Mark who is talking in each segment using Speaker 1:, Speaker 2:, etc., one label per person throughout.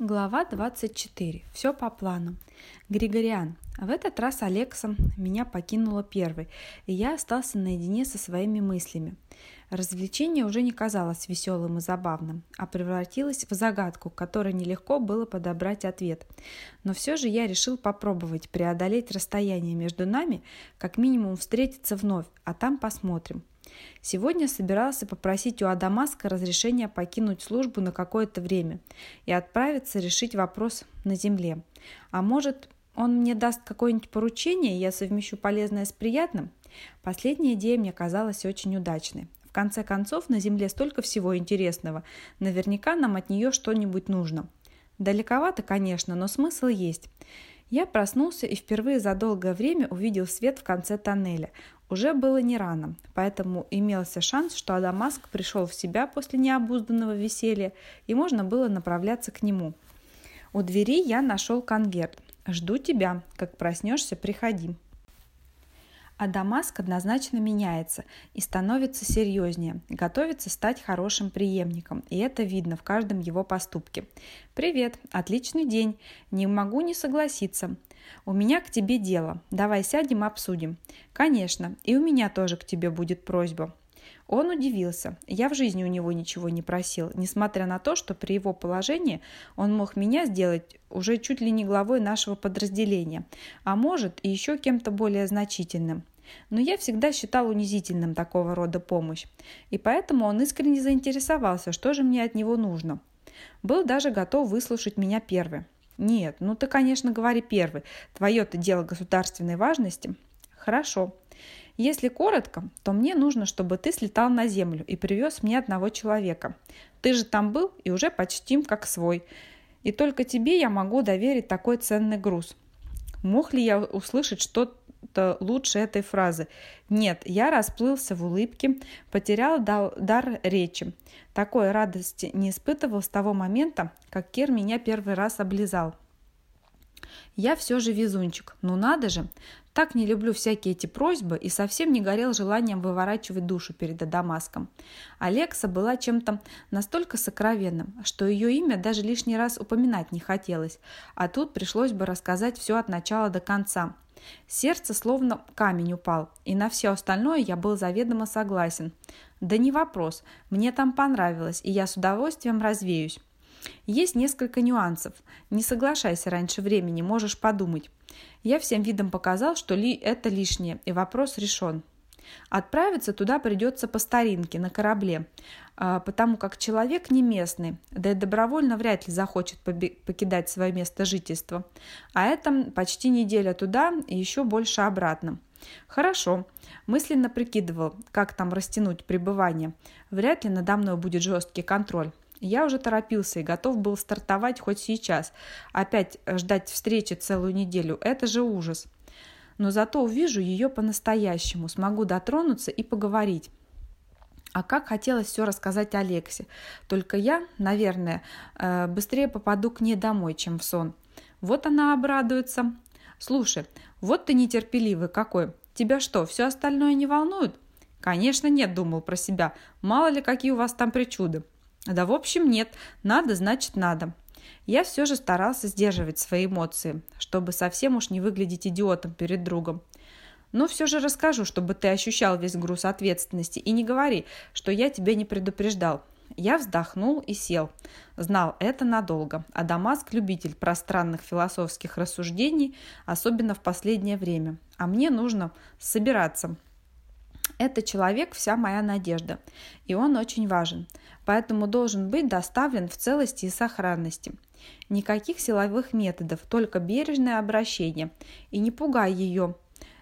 Speaker 1: Глава 24. Все по плану. Григориан. В этот раз Алекса меня покинула первой, и я остался наедине со своими мыслями. Развлечение уже не казалось веселым и забавным, а превратилось в загадку, которой нелегко было подобрать ответ. Но все же я решил попробовать преодолеть расстояние между нами, как минимум встретиться вновь, а там посмотрим. Сегодня собирался попросить у Адамаска разрешения покинуть службу на какое-то время и отправиться решить вопрос на земле. А может, он мне даст какое-нибудь поручение, и я совмещу полезное с приятным? Последняя идея мне казалась очень удачной. В конце концов, на Земле столько всего интересного. Наверняка нам от нее что-нибудь нужно. Далековато, конечно, но смысл есть. Я проснулся и впервые за долгое время увидел свет в конце тоннеля. Уже было не рано, поэтому имелся шанс, что Адамаск пришел в себя после необузданного веселья, и можно было направляться к нему. У двери я нашел конверт. «Жду тебя. Как проснешься, приходи». А Дамаск однозначно меняется и становится серьезнее, готовится стать хорошим преемником, и это видно в каждом его поступке. «Привет, отличный день, не могу не согласиться. У меня к тебе дело, давай сядем обсудим». «Конечно, и у меня тоже к тебе будет просьба». Он удивился. Я в жизни у него ничего не просил, несмотря на то, что при его положении он мог меня сделать уже чуть ли не главой нашего подразделения, а может и еще кем-то более значительным. Но я всегда считал унизительным такого рода помощь, и поэтому он искренне заинтересовался, что же мне от него нужно. Был даже готов выслушать меня первым. «Нет, ну ты, конечно, говори первый. Твое-то дело государственной важности». «Хорошо. Если коротко, то мне нужно, чтобы ты слетал на землю и привез мне одного человека. Ты же там был и уже почтим как свой. И только тебе я могу доверить такой ценный груз. Мог ли я услышать что-то лучше этой фразы? Нет, я расплылся в улыбке, потерял дар речи. Такой радости не испытывал с того момента, как Кир меня первый раз облизал. Я все же везунчик. Ну надо же. Так не люблю всякие эти просьбы и совсем не горел желанием выворачивать душу перед Адамаском. Алекса была чем-то настолько сокровенным, что ее имя даже лишний раз упоминать не хотелось, а тут пришлось бы рассказать все от начала до конца. Сердце словно камень упал, и на все остальное я был заведомо согласен. Да не вопрос, мне там понравилось, и я с удовольствием развеюсь. Есть несколько нюансов. Не соглашайся раньше времени, можешь подумать. Я всем видом показал, что ли это лишнее, и вопрос решен. Отправиться туда придется по старинке, на корабле, а, потому как человек не местный, да и добровольно вряд ли захочет покидать свое место жительства. А это почти неделя туда и еще больше обратно. Хорошо. Мысленно прикидывал, как там растянуть пребывание. Вряд ли надо мной будет жесткий контроль. Я уже торопился и готов был стартовать хоть сейчас. Опять ждать встречи целую неделю – это же ужас. Но зато увижу ее по-настоящему, смогу дотронуться и поговорить. А как хотелось все рассказать Алексе. Только я, наверное, э, быстрее попаду к ней домой, чем в сон. Вот она обрадуется. «Слушай, вот ты нетерпеливый какой. Тебя что, все остальное не волнует?» «Конечно нет», – думал про себя. «Мало ли, какие у вас там причуды». Да, в общем, нет. Надо, значит, надо. Я все же старался сдерживать свои эмоции, чтобы совсем уж не выглядеть идиотом перед другом. Но все же расскажу, чтобы ты ощущал весь груз ответственности, и не говори, что я тебя не предупреждал. Я вздохнул и сел. Знал это надолго, а Дамаск – любитель пространных философских рассуждений, особенно в последнее время. А мне нужно собираться, это человек – вся моя надежда, и он очень важен, поэтому должен быть доставлен в целости и сохранности. Никаких силовых методов, только бережное обращение. И не пугай ее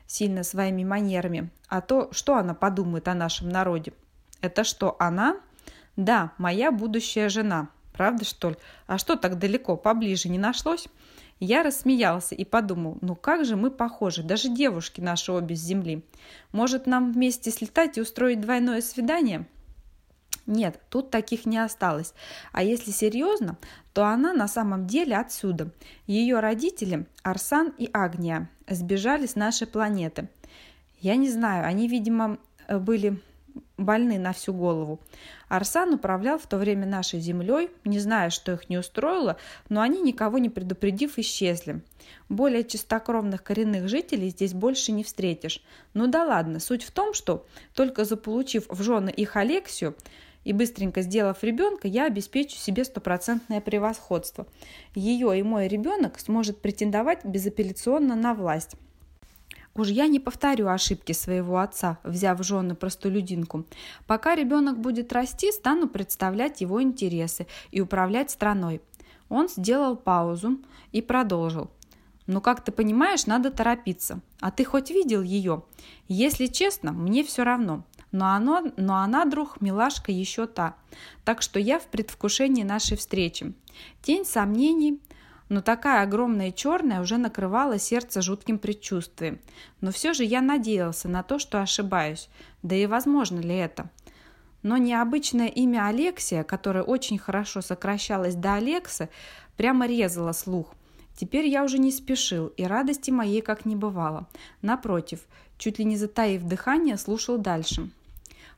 Speaker 1: сильно своими манерами, а то, что она подумает о нашем народе. Это что, она? Да, моя будущая жена. Правда, что ли? А что так далеко, поближе не нашлось? Я рассмеялся и подумал, ну как же мы похожи, даже девушки наши обе с земли. Может, нам вместе слетать и устроить двойное свидание? Нет, тут таких не осталось. А если серьезно, то она на самом деле отсюда. Ее родители, Арсан и Агния, сбежали с нашей планеты. Я не знаю, они, видимо, были больны на всю голову. Арсан управлял в то время нашей землей, не зная, что их не устроило, но они, никого не предупредив, исчезли. Более чистокровных коренных жителей здесь больше не встретишь. Ну да ладно, суть в том, что только заполучив в жены их Алексию, и быстренько сделав ребенка, я обеспечу себе стопроцентное превосходство. Ее и мой ребенок сможет претендовать безапелляционно на власть. Уж я не повторю ошибки своего отца, взяв в жены простолюдинку. Пока ребенок будет расти, стану представлять его интересы и управлять страной. Он сделал паузу и продолжил. «Ну, как ты понимаешь, надо торопиться. А ты хоть видел ее? Если честно, мне все равно. Но, оно, но она, друг, милашка еще та. Так что я в предвкушении нашей встречи. Тень сомнений, но такая огромная черная уже накрывала сердце жутким предчувствием. Но все же я надеялся на то, что ошибаюсь. Да и возможно ли это? Но необычное имя Алексия, которое очень хорошо сокращалось до Алекса, прямо резало слух. Теперь я уже не спешил, и радости моей как не бывало. Напротив, чуть ли не затаив дыхание, слушал дальше.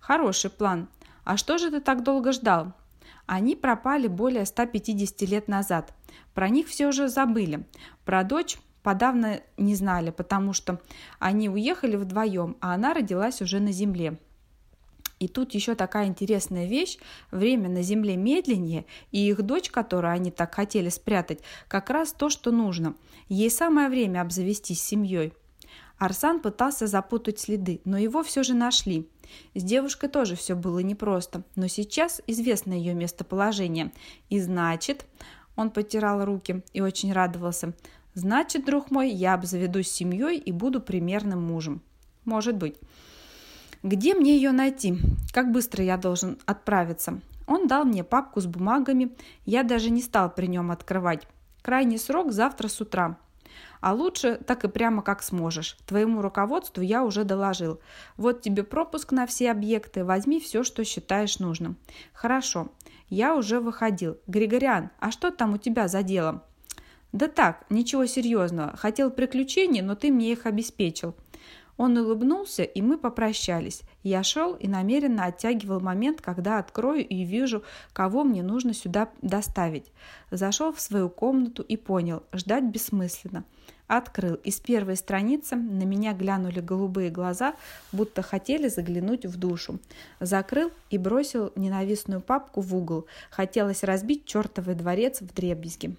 Speaker 1: «Хороший план. А что же ты так долго ждал?» Они пропали более 150 лет назад. Про них все уже забыли. Про дочь подавно не знали, потому что они уехали вдвоем, а она родилась уже на земле. И тут еще такая интересная вещь. Время на Земле медленнее, и их дочь, которую они так хотели спрятать, как раз то, что нужно. Ей самое время обзавестись семьей. Арсан пытался запутать следы, но его все же нашли. С девушкой тоже все было непросто, но сейчас известно ее местоположение. И значит, он потирал руки и очень радовался, значит, друг мой, я обзаведусь семьей и буду примерным мужем. Может быть. Где мне ее найти? Как быстро я должен отправиться? Он дал мне папку с бумагами, я даже не стал при нем открывать. Крайний срок завтра с утра. А лучше так и прямо как сможешь. Твоему руководству я уже доложил. Вот тебе пропуск на все объекты, возьми все, что считаешь нужным. Хорошо, я уже выходил. Григориан, а что там у тебя за делом? Да так, ничего серьезного. Хотел приключений, но ты мне их обеспечил. Он улыбнулся, и мы попрощались. Я шел и намеренно оттягивал момент, когда открою и вижу, кого мне нужно сюда доставить. Зашел в свою комнату и понял, ждать бессмысленно. Открыл, и с первой страницы на меня глянули голубые глаза, будто хотели заглянуть в душу. Закрыл и бросил ненавистную папку в угол. Хотелось разбить чертовый дворец в дребезги.